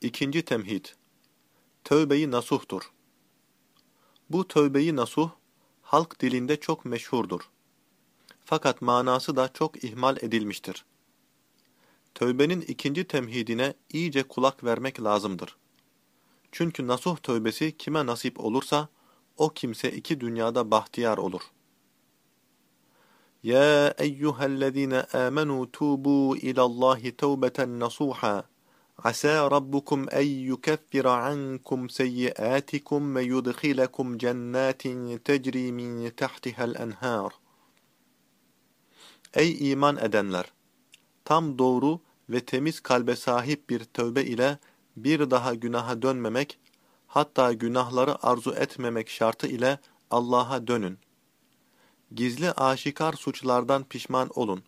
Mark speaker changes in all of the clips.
Speaker 1: İkinci temhid. Tövbe-i nasuhtur. Bu tövbe-i nasuh, halk dilinde çok meşhurdur. Fakat manası da çok ihmal edilmiştir. Tövbenin ikinci temhidine iyice kulak vermek lazımdır. Çünkü nasuh tövbesi kime nasip olursa, o kimse iki dünyada bahtiyar olur. Ya eyyühellezine amenu tubu ilallahi tevbeten nasuha. Asa rabbukum en yukeffira ankum seyyiatikum ve yudkhilakum cennetin tecri min tahtiha'l enhar. Ey iman edenler! Tam doğru ve temiz kalbe sahip bir tövbe ile bir daha günaha dönmemek, hatta günahları arzu etmemek şartı ile Allah'a dönün. Gizli aşikar suçlardan pişman olun.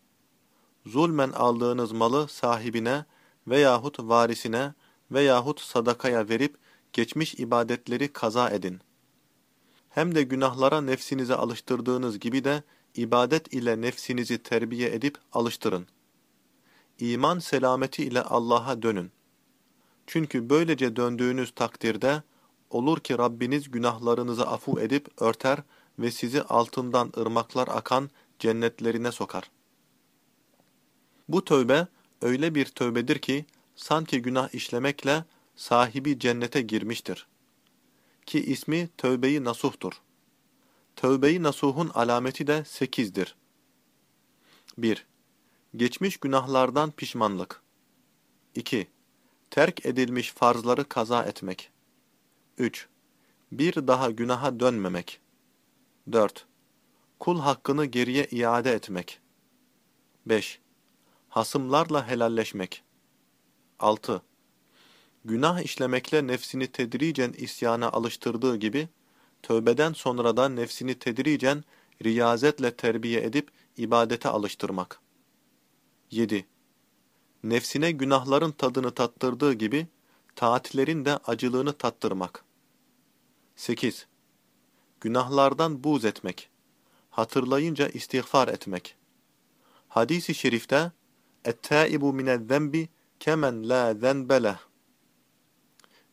Speaker 1: Zulmen aldığınız malı sahibine, veyahut varisine veyahut sadakaya verip geçmiş ibadetleri kaza edin. Hem de günahlara nefsinizi alıştırdığınız gibi de ibadet ile nefsinizi terbiye edip alıştırın. İman selameti ile Allah'a dönün. Çünkü böylece döndüğünüz takdirde olur ki Rabbiniz günahlarınızı afu edip örter ve sizi altından ırmaklar akan cennetlerine sokar. Bu tövbe, öyle bir tövbedir ki sanki günah işlemekle sahibi cennete girmiştir. Ki ismi tövbe-i nasuhtur. Tövbe-i nasuhun alameti de sekizdir. 1. Geçmiş günahlardan pişmanlık. 2. Terk edilmiş farzları kaza etmek. 3. Bir daha günaha dönmemek. 4. Kul hakkını geriye iade etmek. 5 hasımlarla helalleşmek. 6. Günah işlemekle nefsini tedricen isyana alıştırdığı gibi, tövbeden sonra da nefsini tedricen riyazetle terbiye edip ibadete alıştırmak. 7. Nefsine günahların tadını tattırdığı gibi, taatlerin de acılığını tattırmak. 8. Günahlardan buz etmek. Hatırlayınca istiğfar etmek. Hadis-i şerifte, Et-taibu minez-zenbi kemen la zenbeleh.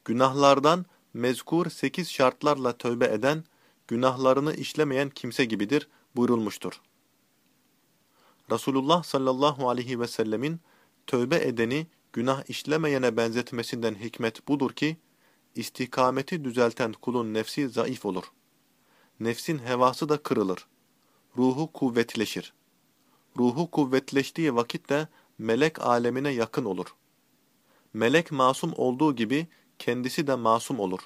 Speaker 1: Günahlardan mezkur sekiz şartlarla tövbe eden, günahlarını işlemeyen kimse gibidir buyurulmuştur. Resulullah sallallahu aleyhi ve sellemin tövbe edeni günah işlemeyene benzetmesinden hikmet budur ki, istikameti düzelten kulun nefsi zayıf olur. Nefsin hevası da kırılır. Ruhu kuvvetleşir. Ruhu kuvvetleştiği vakitte melek alemine yakın olur. Melek masum olduğu gibi kendisi de masum olur.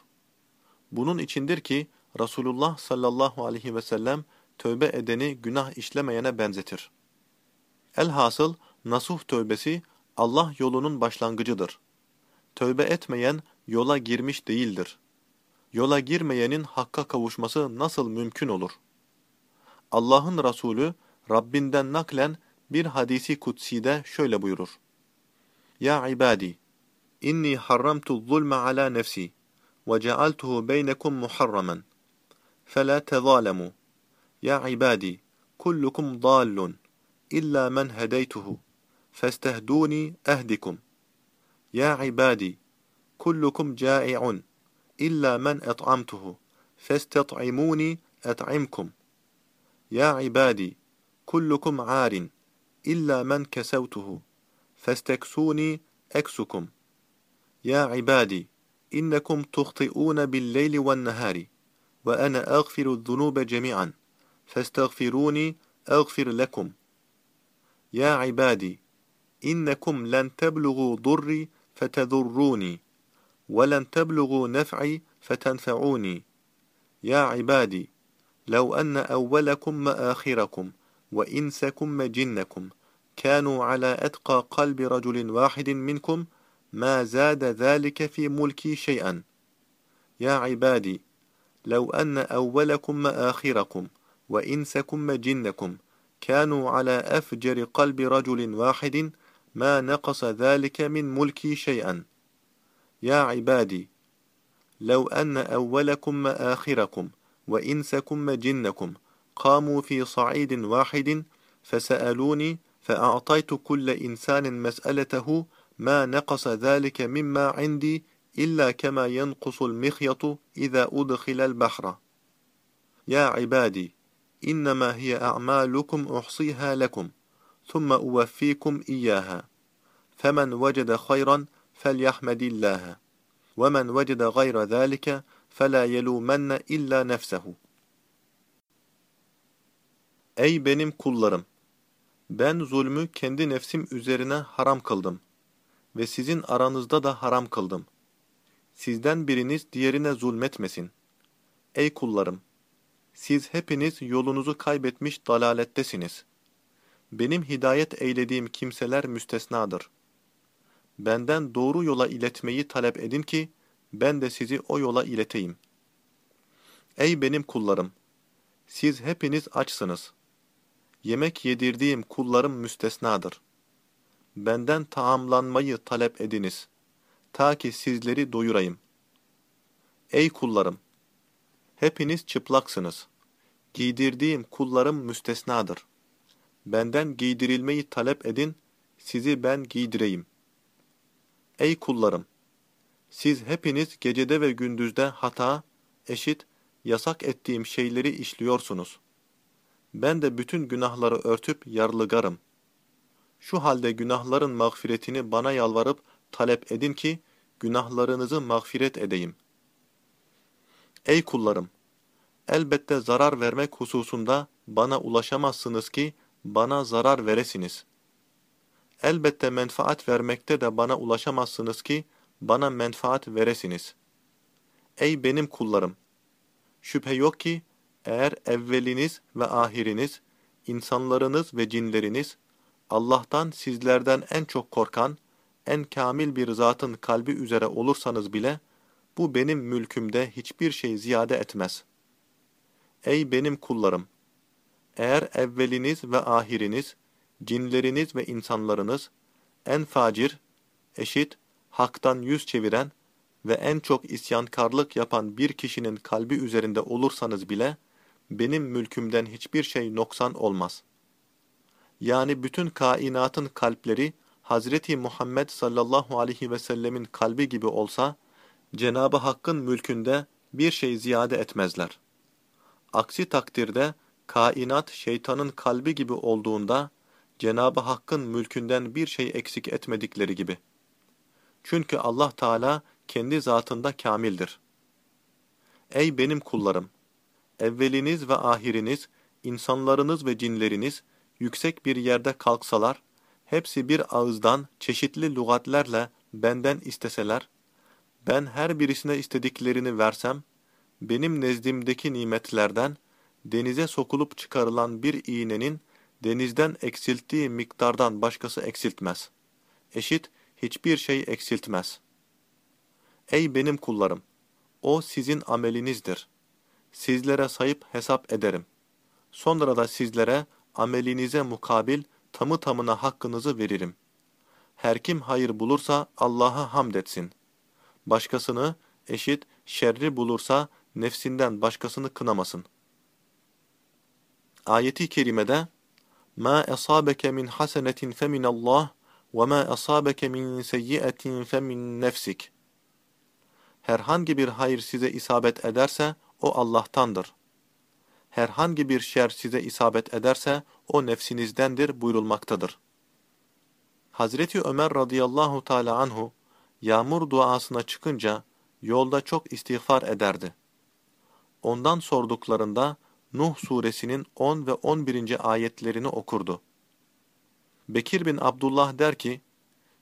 Speaker 1: Bunun içindir ki Resulullah sallallahu aleyhi ve sellem tövbe edeni günah işlemeyene benzetir. Elhasıl nasuh tövbesi Allah yolunun başlangıcıdır. Tövbe etmeyen yola girmiş değildir. Yola girmeyenin hakka kavuşması nasıl mümkün olur? Allah'ın Resulü Rabbinden naklen bir hadisi kutside şöyle buyurur. Ya ibadi, inni harramtu zulme ala nefsi ve cealtuhu beynekum muharraman. Fela tezalemu. Ya ibadi, kullukum dallun illa men hedeytuhu. Festehduni ehdikum. Ya ibadi, kullukum cai'un illa men et'amtuhu. Festet'imuni et'imkum. Ya ibadi, kullukum arin إلا من كسوته فاستكسوني أكسكم. يا عبادي إنكم تخطئون بالليل والنهار وأنا أغفر الذنوب جميعا فاستغفروني أغفر لكم. يا عبادي إنكم لن تبلغوا ضري فتذروني ولن تبلغوا نفعي فتنفعوني. يا عبادي لو أن أولكم وآخركم وإنسكم وجنكم كانوا على أتقى قلب رجل واحد منكم ما زاد ذلك في ملكي شيئا. يا عبادي لو أن أولكم وآخركم وإنسكم وجنكم كانوا على أفجر قلب رجل واحد ما نقص ذلك من ملكي شيئا. يا عبادي لو أن أولكم وآخركم وإنسكم وجنكم قاموا في صعيد واحد فسألوني فأعطيت كل إنسان مسألته ما نقص ذلك مما عندي إلا كما ينقص المخيط إذا أدخل البحر. يا عبادي إنما هي أعمالكم أحصيها لكم ثم أوفيكم إياها. فمن وجد خيرا فليحمد الله ومن وجد غير ذلك فلا يلومن إلا نفسه. Ey benim kullarım! Ben zulmü kendi nefsim üzerine haram kıldım ve sizin aranızda da haram kıldım. Sizden biriniz diğerine zulmetmesin. Ey kullarım! Siz hepiniz yolunuzu kaybetmiş dalalettesiniz. Benim hidayet eylediğim kimseler müstesnadır. Benden doğru yola iletmeyi talep edin ki, ben de sizi o yola ileteyim. Ey benim kullarım! Siz hepiniz açsınız. Yemek yedirdiğim kullarım müstesnadır. Benden taamlanmayı talep ediniz. Ta ki sizleri doyurayım. Ey kullarım! Hepiniz çıplaksınız. Giydirdiğim kullarım müstesnadır. Benden giydirilmeyi talep edin, sizi ben giydireyim. Ey kullarım! Siz hepiniz gecede ve gündüzde hata, eşit, yasak ettiğim şeyleri işliyorsunuz. Ben de bütün günahları örtüp yarlıgarım. Şu halde günahların mağfiretini bana yalvarıp talep edin ki, günahlarınızı mağfiret edeyim. Ey kullarım! Elbette zarar vermek hususunda bana ulaşamazsınız ki, bana zarar veresiniz. Elbette menfaat vermekte de bana ulaşamazsınız ki, bana menfaat veresiniz. Ey benim kullarım! Şüphe yok ki, eğer evveliniz ve ahiriniz, insanlarınız ve cinleriniz, Allah'tan sizlerden en çok korkan, en kamil bir zatın kalbi üzere olursanız bile, bu benim mülkümde hiçbir şey ziyade etmez. Ey benim kullarım! Eğer evveliniz ve ahiriniz, cinleriniz ve insanlarınız, en facir, eşit, haktan yüz çeviren ve en çok isyankarlık yapan bir kişinin kalbi üzerinde olursanız bile, benim mülkümden hiçbir şey noksan olmaz. Yani bütün kainatın kalpleri, Hazreti Muhammed sallallahu aleyhi ve sellemin kalbi gibi olsa, Cenabı Hakk'ın mülkünde bir şey ziyade etmezler. Aksi takdirde, kainat şeytanın kalbi gibi olduğunda, Cenabı Hakk'ın mülkünden bir şey eksik etmedikleri gibi. Çünkü Allah Teala kendi zatında kamildir. Ey benim kullarım! Evveliniz ve ahiriniz, insanlarınız ve cinleriniz, yüksek bir yerde kalksalar, hepsi bir ağızdan çeşitli lügatlerle benden isteseler, ben her birisine istediklerini versem, benim nezdimdeki nimetlerden, denize sokulup çıkarılan bir iğnenin, denizden eksilttiği miktardan başkası eksiltmez. Eşit, hiçbir şey eksiltmez. Ey benim kullarım! O sizin amelinizdir Sizlere sayıp hesap ederim. Sonra da sizlere amelinize mukabil tamı tamına hakkınızı veririm. Her kim hayır bulursa Allah'a hamd etsin. Başkasını, eşit, şerri bulursa nefsinden başkasını kınamasın. Ayeti kerimede مَا أَصَابَكَ مِنْ حَسَنَةٍ فَمِنَ اللّٰهِ وَمَا أَصَابَكَ مِنْ سَيِّئَةٍ فَمِنْ نَفْسِكَ Herhangi bir hayır size isabet ederse o Allah'tandır. Herhangi bir şer size isabet ederse o nefsinizdendir buyurulmaktadır. Hazreti Ömer radıyallahu teala anhu yağmur duasına çıkınca yolda çok istiğfar ederdi. Ondan sorduklarında Nuh suresinin 10 ve 11. ayetlerini okurdu. Bekir bin Abdullah der ki,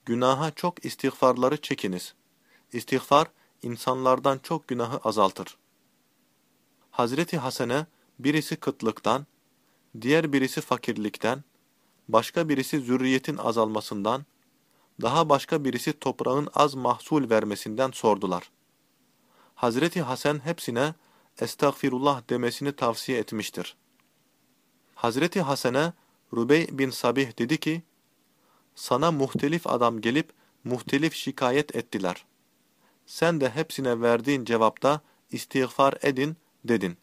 Speaker 1: Günaha çok istiğfarları çekiniz. İstiğfar, insanlardan çok günahı azaltır. Hazreti Hasan'e birisi kıtlıktan, diğer birisi fakirlikten, başka birisi zürriyetin azalmasından, daha başka birisi toprağın az mahsul vermesinden sordular. Hazreti Hasan hepsine estağfirullah demesini tavsiye etmiştir. Hazreti Hasan'a Rubey bin Sabih dedi ki, sana muhtelif adam gelip muhtelif şikayet ettiler. Sen de hepsine verdiğin cevapta istiğfar edin dedin.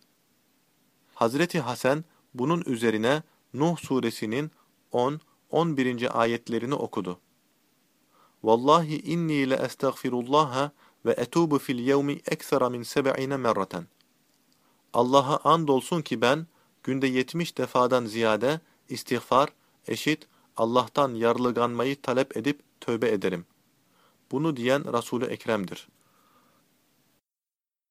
Speaker 1: Hazreti Hasan bunun üzerine Nuh suresinin 10-11. ayetlerini okudu. Vallahi inni le estağfirullaha ve etubu fil yevmi eksera min seb'ine merraten. Allah'a andolsun ki ben günde yetmiş defadan ziyade istiğfar, eşit, Allah'tan yarlıganmayı talep edip tövbe ederim. Bunu diyen Resul-i Ekrem'dir.